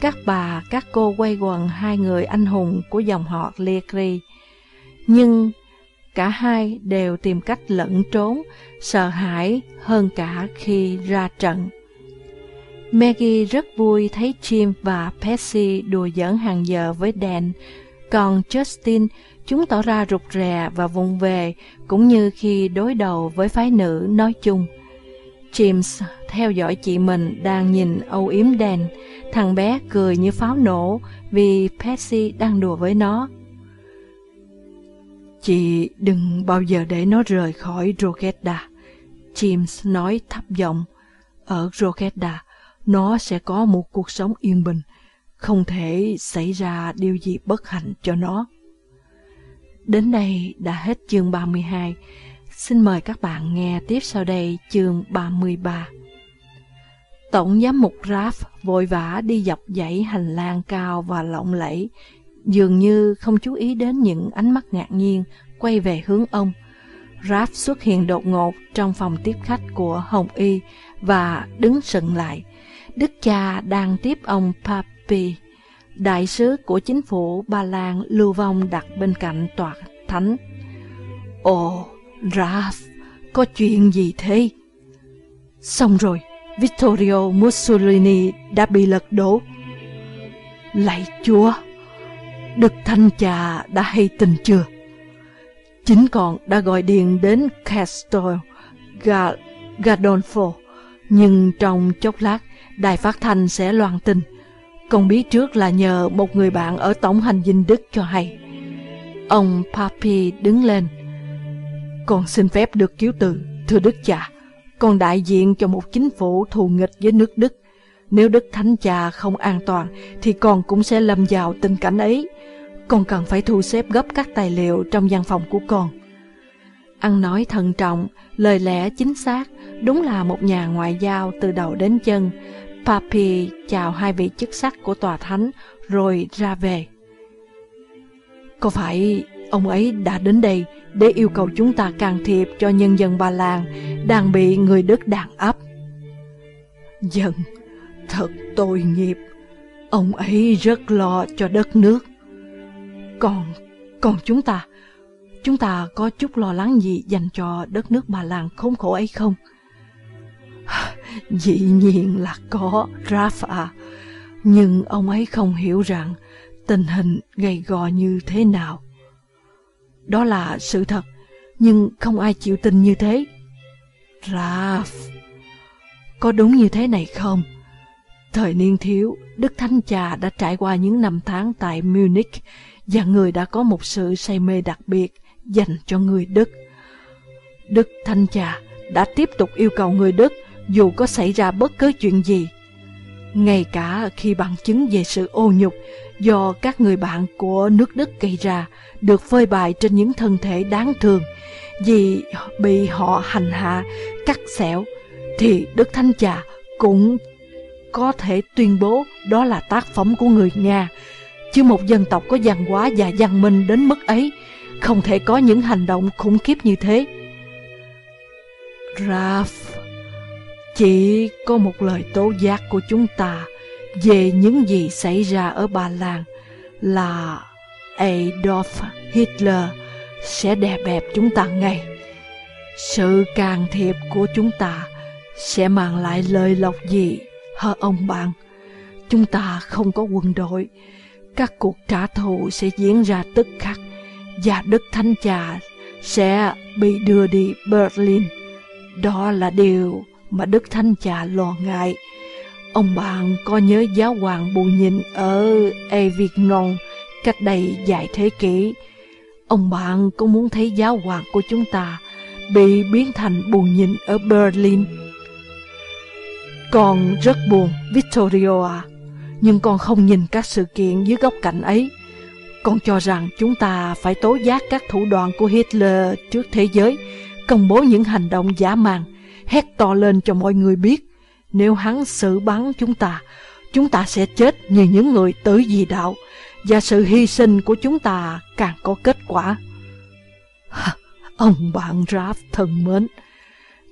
Các bà, các cô quay quần hai người anh hùng của dòng họ Lekri. Nhưng cả hai đều tìm cách lẫn trốn, sợ hãi hơn cả khi ra trận. Maggie rất vui thấy Jim và Percy đùa giỡn hàng giờ với Dan, còn Justin chúng tỏ ra rụt rè và vùng về cũng như khi đối đầu với phái nữ nói chung. James theo dõi chị mình đang nhìn âu yếm đèn, thằng bé cười như pháo nổ vì Percy đang đùa với nó. Chị đừng bao giờ để nó rời khỏi Rogeda. James nói thấp giọng. Ở Rogeda, nó sẽ có một cuộc sống yên bình, không thể xảy ra điều gì bất hạnh cho nó. Đến đây đã hết chương 32. Xin mời các bạn nghe tiếp sau đây chương 33. Tổng giám mục Raph vội vã đi dọc dãy hành lang cao và lộng lẫy, dường như không chú ý đến những ánh mắt ngạc nhiên quay về hướng ông. Raph xuất hiện đột ngột trong phòng tiếp khách của Hồng Y và đứng sững lại. Đức cha đang tiếp ông pap Pi, đại sứ của chính phủ Ba Lan lưu vong đặt bên cạnh tòa thánh. Ồ, Ralph, có chuyện gì thế? Xong rồi, Vittorio Mussolini đã bị lật đổ. Lạy Chúa, Đức Thanh Cha đã hay tin chưa? Chính còn đã gọi điện đến Castor Gadolfo, nhưng trong chốc lát đài phát thanh sẽ loan tin. Con biết trước là nhờ một người bạn ở Tổng hành dinh Đức cho hay. Ông Papi đứng lên. Con xin phép được cứu từ, thưa Đức cha. Con đại diện cho một chính phủ thù nghịch với nước Đức. Nếu Đức Thánh Cha không an toàn, thì con cũng sẽ lâm vào tình cảnh ấy. Con cần phải thu xếp gấp các tài liệu trong văn phòng của con. Ăn nói thận trọng, lời lẽ chính xác, đúng là một nhà ngoại giao từ đầu đến chân. Papi chào hai vị chức sắc của tòa thánh rồi ra về. Có phải ông ấy đã đến đây để yêu cầu chúng ta can thiệp cho nhân dân Ba Lan đang bị người Đức đàn áp? Dân, thật tội nghiệp. Ông ấy rất lo cho đất nước. Còn, còn chúng ta, chúng ta có chút lo lắng gì dành cho đất nước Ba Lan khốn khổ ấy không? [laughs] Dĩ nhiên là có, Rafa. Nhưng ông ấy không hiểu rằng tình hình gầy gò như thế nào. Đó là sự thật, nhưng không ai chịu tin như thế. Raf, có đúng như thế này không? Thời niên thiếu, Đức Thánh Cha đã trải qua những năm tháng tại Munich và người đã có một sự say mê đặc biệt dành cho người Đức. Đức Thánh Cha đã tiếp tục yêu cầu người Đức dù có xảy ra bất cứ chuyện gì. Ngay cả khi bằng chứng về sự ô nhục do các người bạn của nước Đức gây ra được phơi bày trên những thân thể đáng thương vì bị họ hành hạ, cắt xẻo, thì Đức Thánh Cha cũng có thể tuyên bố đó là tác phẩm của người Nga. Chứ một dân tộc có văn hóa và văn minh đến mức ấy, không thể có những hành động khủng khiếp như thế. Raph, chỉ có một lời tố giác của chúng ta về những gì xảy ra ở Ba Lan là Adolf Hitler sẽ đè bẹp chúng ta ngay. Sự can thiệp của chúng ta sẽ mang lại lời lộc gì hả ông bạn? Chúng ta không có quân đội, các cuộc trả thù sẽ diễn ra tức khắc và Đức Thánh Cha sẽ bị đưa đi Berlin. Đó là điều mà Đức Thánh Cha lo ngại. Ông bạn có nhớ giáo hoàng Bù Nhìn ở Avignon cách đây vài thế kỷ. Ông bạn có muốn thấy giáo hoàng của chúng ta bị biến thành Bù Nhìn ở Berlin? Con rất buồn, Vittorio à, nhưng con không nhìn các sự kiện dưới góc cạnh ấy. Con cho rằng chúng ta phải tố giác các thủ đoạn của Hitler trước thế giới, công bố những hành động giả màng, hét to lên cho mọi người biết. Nếu hắn xử bắn chúng ta, chúng ta sẽ chết như những người tử dị đạo, và sự hy sinh của chúng ta càng có kết quả. [laughs] Ông bạn Raph thân mến,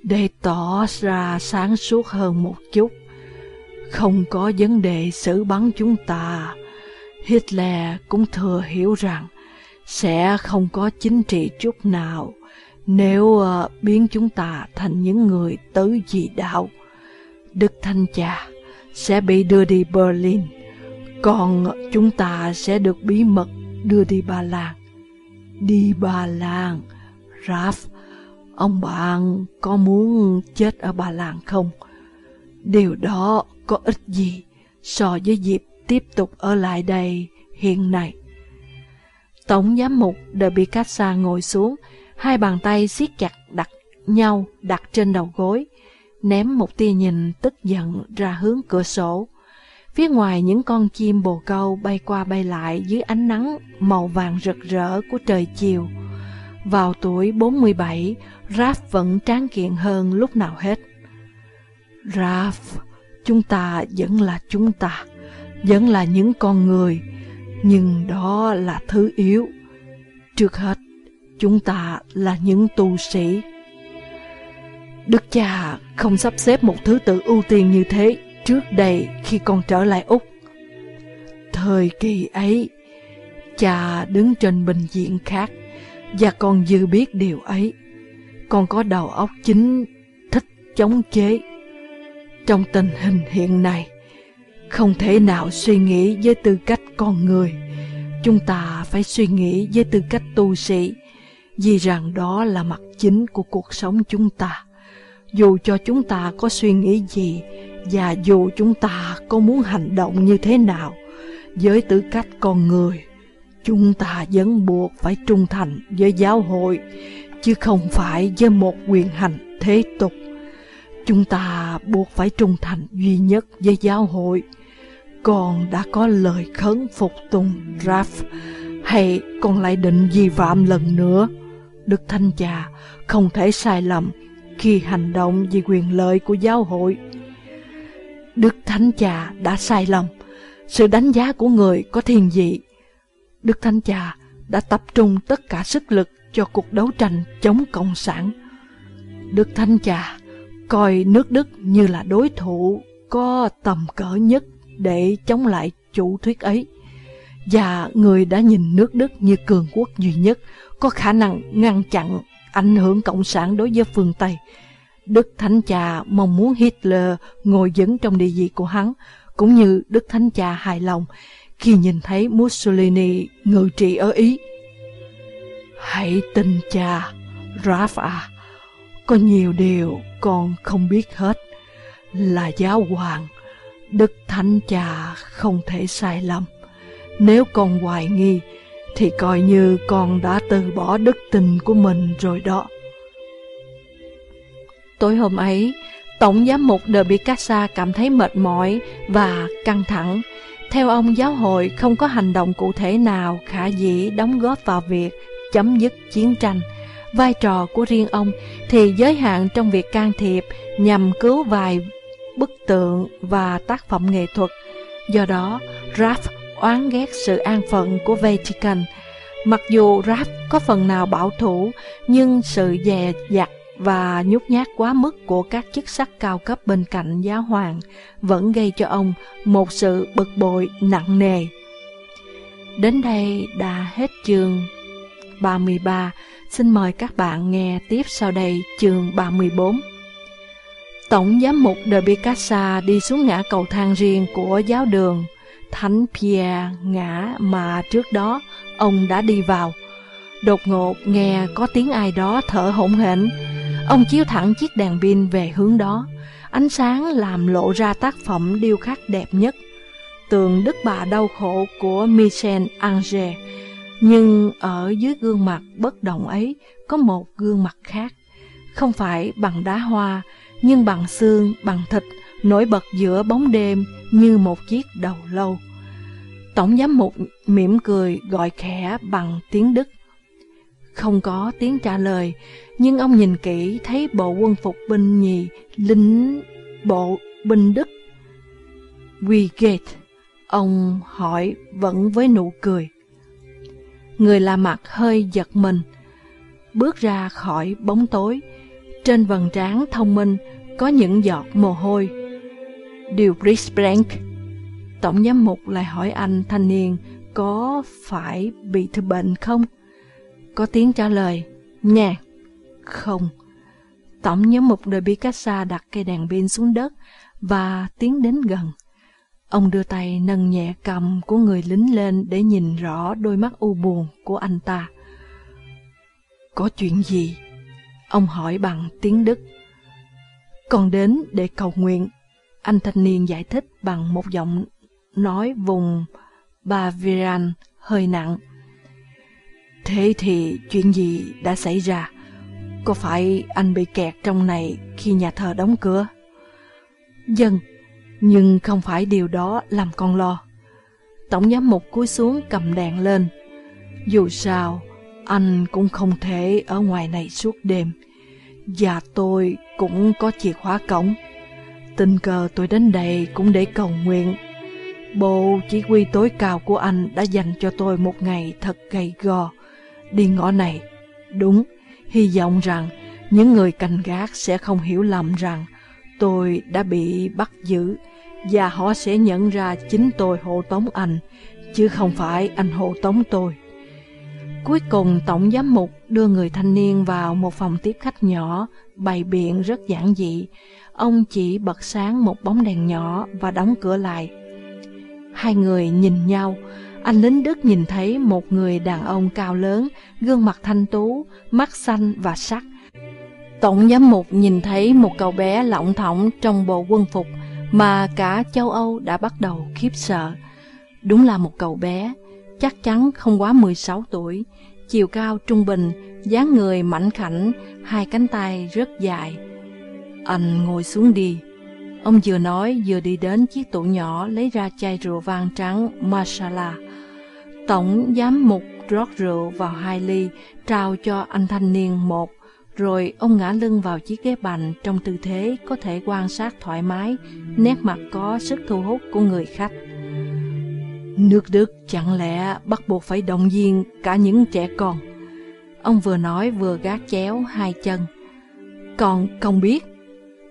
để tỏ ra sáng suốt hơn một chút, không có vấn đề xử bắn chúng ta, Hitler cũng thừa hiểu rằng sẽ không có chính trị chút nào nếu uh, biến chúng ta thành những người tứ dị đạo. Đức Thanh Cha sẽ bị đưa đi Berlin, còn chúng ta sẽ được bí mật đưa đi Ba Lan. Đi Ba Lan, Raph, ông bạn có muốn chết ở Ba Lan không? Điều đó có ích gì so với dịp tiếp tục ở lại đây hiện nay. Tổng giám mục De Picassa ngồi xuống, hai bàn tay siết chặt đặt nhau đặt trên đầu gối, ném một tia nhìn tức giận ra hướng cửa sổ. Phía ngoài những con chim bồ câu bay qua bay lại dưới ánh nắng màu vàng rực rỡ của trời chiều. Vào tuổi 47, Raph vẫn tráng kiện hơn lúc nào hết. Raph, chúng ta vẫn là chúng ta vẫn là những con người, nhưng đó là thứ yếu. Trước hết, chúng ta là những tu sĩ. Đức cha không sắp xếp một thứ tự ưu tiên như thế trước đây khi con trở lại Úc. Thời kỳ ấy, cha đứng trên bệnh viện khác và con dư biết điều ấy. Con có đầu óc chính thích chống chế. Trong tình hình hiện nay, không thể nào suy nghĩ với tư cách con người. Chúng ta phải suy nghĩ với tư cách tu sĩ, vì rằng đó là mặt chính của cuộc sống chúng ta. Dù cho chúng ta có suy nghĩ gì, và dù chúng ta có muốn hành động như thế nào, với tư cách con người, chúng ta vẫn buộc phải trung thành với giáo hội, chứ không phải với một quyền hành thế tục. Chúng ta buộc phải trung thành duy nhất với giáo hội, con đã có lời khấn phục tùng Raph Hay con lại định vi phạm lần nữa Đức Thanh Cha không thể sai lầm Khi hành động vì quyền lợi của giáo hội. Đức Thánh Cha đã sai lầm. Sự đánh giá của người có thiên vị. Đức Thánh Cha đã tập trung tất cả sức lực cho cuộc đấu tranh chống Cộng sản. Đức Thánh Cha coi nước Đức như là đối thủ có tầm cỡ nhất để chống lại chủ thuyết ấy. Và người đã nhìn nước Đức như cường quốc duy nhất có khả năng ngăn chặn ảnh hưởng cộng sản đối với phương Tây. Đức Thánh Cha mong muốn Hitler ngồi vững trong địa vị của hắn, cũng như Đức Thánh Cha hài lòng khi nhìn thấy Mussolini ngự trị ở Ý. Hãy tin cha, Rafa, à, Có nhiều điều con không biết hết. Là giáo hoàng, Đức Thánh Cha không thể sai lầm. Nếu con hoài nghi, thì coi như con đã từ bỏ đức tình của mình rồi đó. Tối hôm ấy, Tổng giám mục De Picasa cảm thấy mệt mỏi và căng thẳng. Theo ông, giáo hội không có hành động cụ thể nào khả dĩ đóng góp vào việc chấm dứt chiến tranh. Vai trò của riêng ông thì giới hạn trong việc can thiệp nhằm cứu vài bức tượng và tác phẩm nghệ thuật. Do đó, Raff oán ghét sự an phận của Vatican. Mặc dù Raff có phần nào bảo thủ, nhưng sự dè dặt và nhút nhát quá mức của các chức sắc cao cấp bên cạnh giáo hoàng vẫn gây cho ông một sự bực bội nặng nề. Đến đây đã hết chương 33. Xin mời các bạn nghe tiếp sau đây chương 34. Tổng giám mục De Picasa đi xuống ngã cầu thang riêng của giáo đường Thánh Pierre ngã mà trước đó ông đã đi vào. Đột ngột nghe có tiếng ai đó thở hổn hển. Ông chiếu thẳng chiếc đèn pin về hướng đó. Ánh sáng làm lộ ra tác phẩm điêu khắc đẹp nhất. Tượng Đức Bà đau khổ của Michel Angers. Nhưng ở dưới gương mặt bất động ấy có một gương mặt khác. Không phải bằng đá hoa, nhưng bằng xương, bằng thịt, nổi bật giữa bóng đêm như một chiếc đầu lâu. Tổng giám mục mỉm cười gọi khẽ bằng tiếng Đức. Không có tiếng trả lời, nhưng ông nhìn kỹ thấy bộ quân phục binh nhì, lính bộ binh Đức. Wigate, ông hỏi vẫn với nụ cười. Người là mặt hơi giật mình, bước ra khỏi bóng tối. Trên vầng trán thông minh có những giọt mồ hôi. Điều Brisbane Tổng giám mục lại hỏi anh thanh niên có phải bị thư bệnh không? Có tiếng trả lời, nha, không. Tổng giám mục đời Picasso đặt cây đèn pin xuống đất và tiến đến gần. Ông đưa tay nâng nhẹ cầm của người lính lên để nhìn rõ đôi mắt u buồn của anh ta. Có chuyện gì? Ông hỏi bằng tiếng Đức. Còn đến để cầu nguyện. Anh thanh niên giải thích bằng một giọng nói vùng Bavarian hơi nặng. Thế thì chuyện gì đã xảy ra? Có phải anh bị kẹt trong này khi nhà thờ đóng cửa? Dân, nhưng không phải điều đó làm con lo. Tổng giám mục cúi xuống cầm đèn lên. Dù sao, anh cũng không thể ở ngoài này suốt đêm. Và tôi cũng có chìa khóa cổng. Tình cờ tôi đến đây cũng để cầu nguyện. Bộ chỉ huy tối cao của anh đã dành cho tôi một ngày thật gầy gò. Đi ngõ này, đúng, hy vọng rằng những người canh gác sẽ không hiểu lầm rằng tôi đã bị bắt giữ và họ sẽ nhận ra chính tôi hộ tống anh, chứ không phải anh hộ tống tôi. Cuối cùng Tổng Giám Mục đưa người thanh niên vào một phòng tiếp khách nhỏ, bày biện rất giản dị. Ông chỉ bật sáng một bóng đèn nhỏ và đóng cửa lại. Hai người nhìn nhau, anh lính Đức nhìn thấy một người đàn ông cao lớn, gương mặt thanh tú, mắt xanh và sắc. Tổng giám mục nhìn thấy một cậu bé lỏng thỏng trong bộ quân phục mà cả châu Âu đã bắt đầu khiếp sợ. Đúng là một cậu bé, chắc chắn không quá 16 tuổi, chiều cao trung bình, dáng người mảnh khảnh, hai cánh tay rất dài. Anh ngồi xuống đi. Ông vừa nói vừa đi đến chiếc tủ nhỏ lấy ra chai rượu vang trắng Masala. Tổng giám mục rót rượu vào hai ly, trao cho anh thanh niên một, rồi ông ngã lưng vào chiếc ghế bành trong tư thế có thể quan sát thoải mái, nét mặt có sức thu hút của người khách. Nước Đức chẳng lẽ bắt buộc phải động viên cả những trẻ con? Ông vừa nói vừa gác chéo hai chân. còn không biết.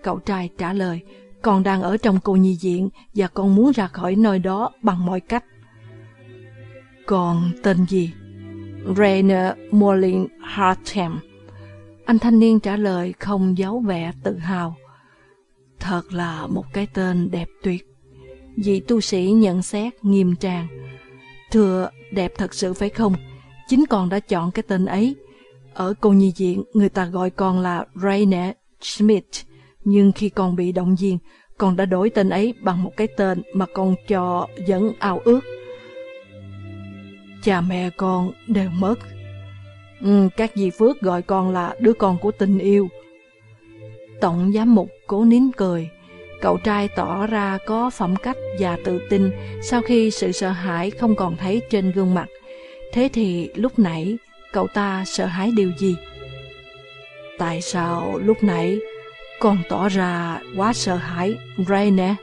Cậu trai trả lời, con đang ở trong cô nhi viện và con muốn ra khỏi nơi đó bằng mọi cách. Con tên gì? Rainer Morlin Hartem. Anh thanh niên trả lời không giấu vẻ tự hào. Thật là một cái tên đẹp tuyệt. Vị tu sĩ nhận xét nghiêm trang. Thưa, đẹp thật sự phải không? Chính con đã chọn cái tên ấy. Ở cô nhi viện, người ta gọi con là Rainer Schmidt, nhưng khi con bị động viên, con đã đổi tên ấy bằng một cái tên mà con cho vẫn ao ước. Cha mẹ con đều mất. Ừ, các dì Phước gọi con là đứa con của tình yêu. Tổng giám mục cố nín cười. Cậu trai tỏ ra có phẩm cách và tự tin sau khi sự sợ hãi không còn thấy trên gương mặt. Thế thì lúc nãy cậu ta sợ hãi điều gì? Tại sao lúc nãy con tỏ ra quá sợ hãi, Ray nè?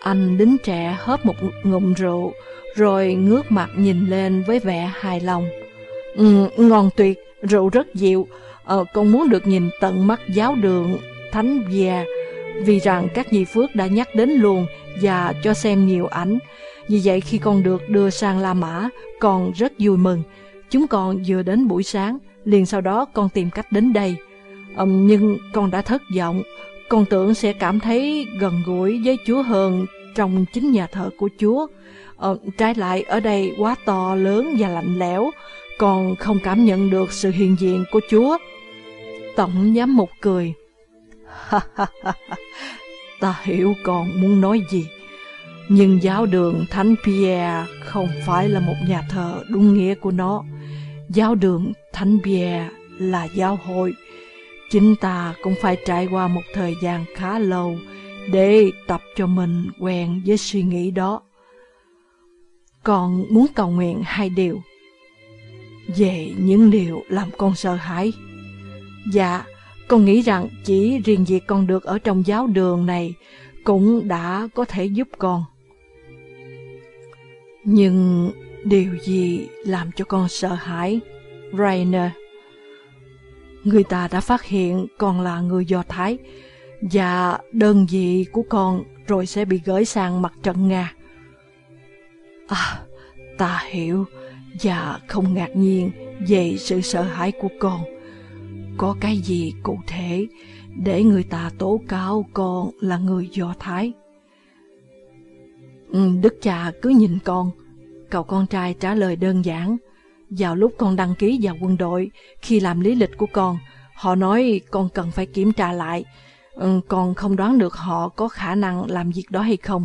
Anh đính trẻ hớp một ngụm rượu, rồi ngước mặt nhìn lên với vẻ hài lòng. Ừ, ngon tuyệt, rượu rất dịu, ờ, con muốn được nhìn tận mắt giáo đường Thánh Via, vì rằng các dì Phước đã nhắc đến luôn và cho xem nhiều ảnh. Vì vậy khi con được đưa sang La Mã, con rất vui mừng. Chúng con vừa đến buổi sáng, liền sau đó con tìm cách đến đây. Um, nhưng con đã thất vọng, con tưởng sẽ cảm thấy gần gũi với Chúa hơn trong chính nhà thờ của Chúa. Um, trái lại ở đây quá to lớn và lạnh lẽo, con không cảm nhận được sự hiện diện của Chúa. Tổng giám mục cười. [laughs] Ta hiểu con muốn nói gì. Nhưng giáo đường Thánh Pierre không phải là một nhà thờ đúng nghĩa của nó. Giáo đường Thánh Pierre là giáo hội. Chính ta cũng phải trải qua một thời gian khá lâu để tập cho mình quen với suy nghĩ đó. Con muốn cầu nguyện hai điều. Về những điều làm con sợ hãi. Dạ, con nghĩ rằng chỉ riêng việc con được ở trong giáo đường này cũng đã có thể giúp con. Nhưng điều gì làm cho con sợ hãi, Rainer? Người ta đã phát hiện con là người Do Thái và đơn vị của con rồi sẽ bị gửi sang mặt trận Nga. À, ta hiểu và không ngạc nhiên về sự sợ hãi của con. Có cái gì cụ thể để người ta tố cáo con là người Do Thái? Ừ, Đức cha cứ nhìn con. Cậu con trai trả lời đơn giản. Vào lúc con đăng ký vào quân đội, khi làm lý lịch của con, họ nói con cần phải kiểm tra lại. Ừ, con không đoán được họ có khả năng làm việc đó hay không.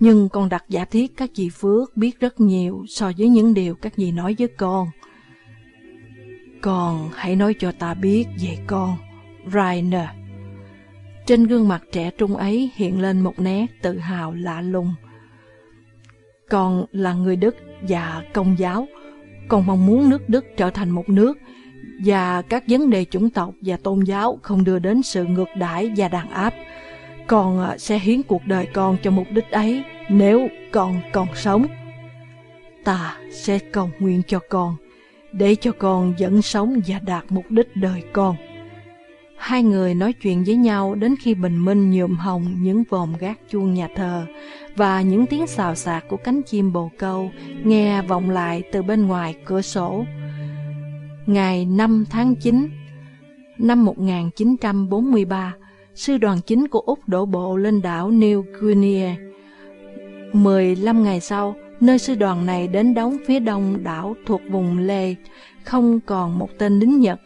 Nhưng con đặt giả thiết các chị Phước biết rất nhiều so với những điều các dì nói với con. Con hãy nói cho ta biết về con, Rainer. Trên gương mặt trẻ trung ấy hiện lên một nét tự hào lạ lùng. Con là người Đức và công giáo. Con mong muốn nước Đức trở thành một nước và các vấn đề chủng tộc và tôn giáo không đưa đến sự ngược đãi và đàn áp. Con à, sẽ hiến cuộc đời con cho mục đích ấy nếu con còn sống. Ta sẽ cầu nguyện cho con, để cho con vẫn sống và đạt mục đích đời con. Hai người nói chuyện với nhau đến khi bình minh nhuộm hồng những vòm gác chuông nhà thờ và những tiếng xào xạc của cánh chim bồ câu nghe vọng lại từ bên ngoài cửa sổ. Ngày 5 tháng 9 năm 1943, sư đoàn chính của Úc đổ bộ lên đảo New Guinea. 15 ngày sau, nơi sư đoàn này đến đóng phía đông đảo thuộc vùng Lê, không còn một tên lính Nhật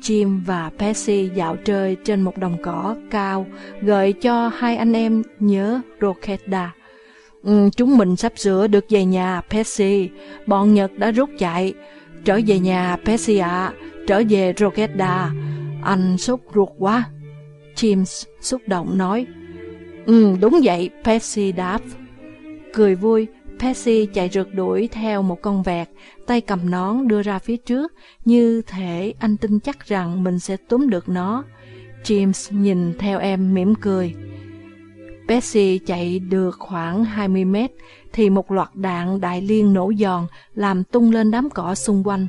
Jim và Percy dạo chơi trên một đồng cỏ cao, gợi cho hai anh em nhớ Rokeda. Ừ, chúng mình sắp sửa được về nhà, Percy. Bọn Nhật đã rút chạy. Trở về nhà, Percy ạ. trở về Rogeda. Anh sốt ruột quá. James xúc động nói. Ừ, đúng vậy, Percy đáp. Cười vui, Percy chạy rượt đuổi theo một con vẹt, tay cầm nón đưa ra phía trước, như thể anh tin chắc rằng mình sẽ túm được nó. James nhìn theo em mỉm cười. Percy chạy được khoảng 20 mét, thì một loạt đạn đại liên nổ giòn, làm tung lên đám cỏ xung quanh.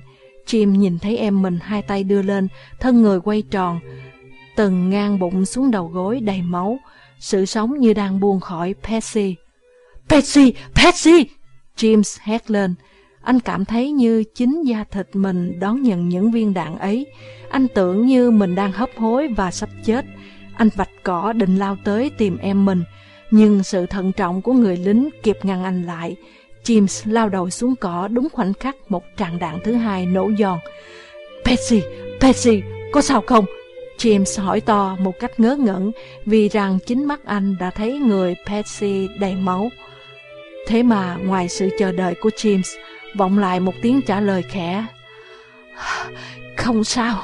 Jim nhìn thấy em mình hai tay đưa lên, thân người quay tròn, từng ngang bụng xuống đầu gối đầy máu, sự sống như đang buông khỏi Percy. Patsy! Patsy! James hét lên. Anh cảm thấy như chính da thịt mình đón nhận những viên đạn ấy. Anh tưởng như mình đang hấp hối và sắp chết. Anh vạch cỏ định lao tới tìm em mình. Nhưng sự thận trọng của người lính kịp ngăn anh lại. James lao đầu xuống cỏ đúng khoảnh khắc một tràng đạn thứ hai nổ giòn. Patsy, Patsy, có sao không? James hỏi to một cách ngớ ngẩn vì rằng chính mắt anh đã thấy người Patsy đầy máu. Thế mà ngoài sự chờ đợi của James, vọng lại một tiếng trả lời khẽ. Không sao.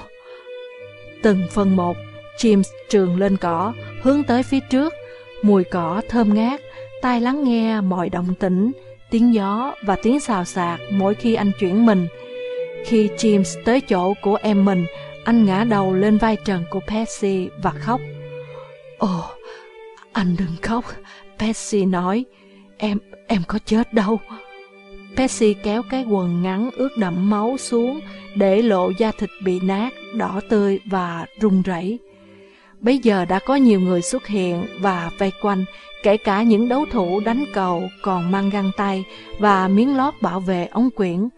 Từng phần một, James trường lên cỏ, hướng tới phía trước. Mùi cỏ thơm ngát, tai lắng nghe mọi động tĩnh, tiếng gió và tiếng xào xạc mỗi khi anh chuyển mình. Khi James tới chỗ của em mình, anh ngã đầu lên vai trần của Patsy và khóc. Ồ, anh đừng khóc, Patsy nói. Em, em có chết đâu. Patsy kéo cái quần ngắn ướt đẫm máu xuống để lộ da thịt bị nát, đỏ tươi và rung rẩy. Bây giờ đã có nhiều người xuất hiện và vây quanh, kể cả những đấu thủ đánh cầu còn mang găng tay và miếng lót bảo vệ ống quyển.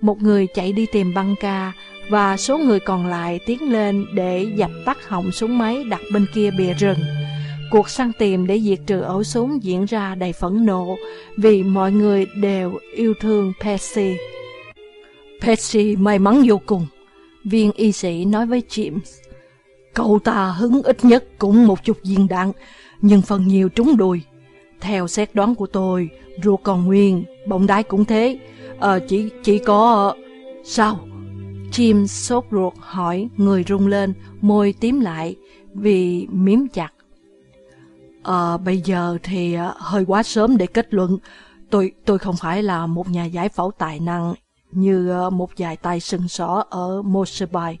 Một người chạy đi tìm băng ca và số người còn lại tiến lên để dập tắt họng súng máy đặt bên kia bìa rừng. Cuộc săn tìm để diệt trừ ổ súng diễn ra đầy phẫn nộ vì mọi người đều yêu thương Percy. Percy may mắn vô cùng, viên y sĩ nói với James. Cậu ta hứng ít nhất cũng một chục viên đạn, nhưng phần nhiều trúng đùi. Theo xét đoán của tôi, ruột còn nguyên, bóng đái cũng thế. À, chỉ chỉ có... Sao? Chim sốt ruột hỏi, người rung lên, môi tím lại vì miếm chặt. À, bây giờ thì ờ, hơi quá sớm để kết luận. Tôi tôi không phải là một nhà giải phẫu tài năng như một vài tay sừng sỏ ở Mosebay.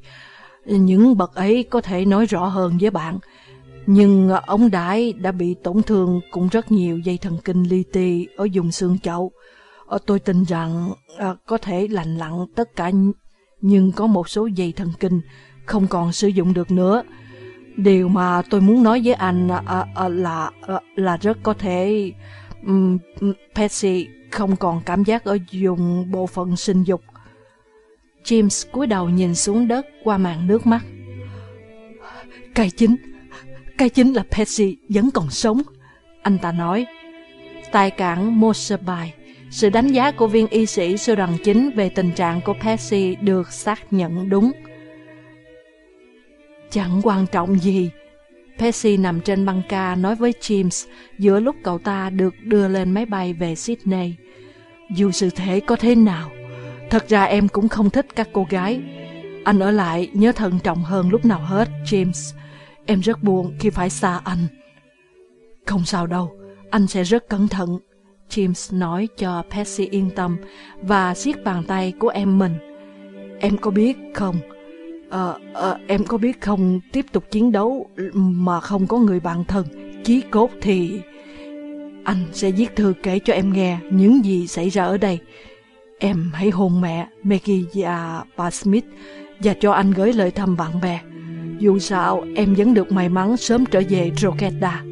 Những bậc ấy có thể nói rõ hơn với bạn. Nhưng à, ông Đại đã bị tổn thương cũng rất nhiều dây thần kinh li ti ở vùng xương chậu. Ờ, tôi tin rằng à, có thể lành lặn tất cả nhưng có một số dây thần kinh không còn sử dụng được nữa. Điều mà tôi muốn nói với anh à, à, à là à, là rất có thể um, Patsy không còn cảm giác ở vùng bộ phận sinh dục. James cúi đầu nhìn xuống đất qua màn nước mắt. Cái chính, cái chính là Patsy vẫn còn sống, anh ta nói. Tại cảng Mosebay, sự đánh giá của viên y sĩ sư đoàn chính về tình trạng của Patsy được xác nhận đúng. Chẳng quan trọng gì. Percy nằm trên băng ca nói với James giữa lúc cậu ta được đưa lên máy bay về Sydney. Dù sự thể có thế nào, thật ra em cũng không thích các cô gái. Anh ở lại nhớ thận trọng hơn lúc nào hết, James. Em rất buồn khi phải xa anh. Không sao đâu, anh sẽ rất cẩn thận. James nói cho Percy yên tâm và siết bàn tay của em mình. Em có biết không, à, à, em có biết không tiếp tục chiến đấu mà không có người bạn thân, chí cốt thì... Anh sẽ viết thư kể cho em nghe những gì xảy ra ở đây. Em hãy hôn mẹ, Maggie và bà Smith và cho anh gửi lời thăm bạn bè. Dù sao, em vẫn được may mắn sớm trở về Drogheda.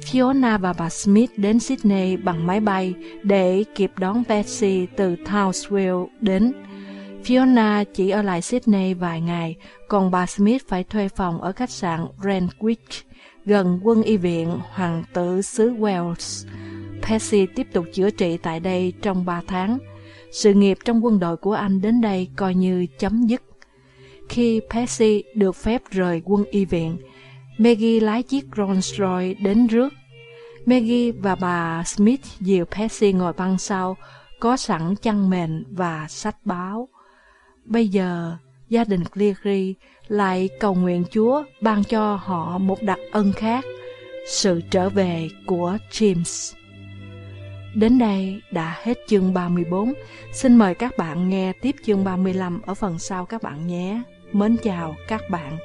Fiona và bà Smith đến Sydney bằng máy bay để kịp đón Betsy từ Townsville đến. Fiona chỉ ở lại Sydney vài ngày, còn bà Smith phải thuê phòng ở khách sạn Randwick, gần quân y viện Hoàng tử xứ Wales. Percy tiếp tục chữa trị tại đây trong 3 tháng. Sự nghiệp trong quân đội của anh đến đây coi như chấm dứt. Khi Percy được phép rời quân y viện, Maggie lái chiếc Rolls Royce đến rước. Maggie và bà Smith dìu Percy ngồi băng sau, có sẵn chăn mền và sách báo. Bây giờ, gia đình Cleary lại cầu nguyện Chúa ban cho họ một đặc ân khác, sự trở về của James. Đến đây đã hết chương 34. Xin mời các bạn nghe tiếp chương 35 ở phần sau các bạn nhé. Mến chào các bạn.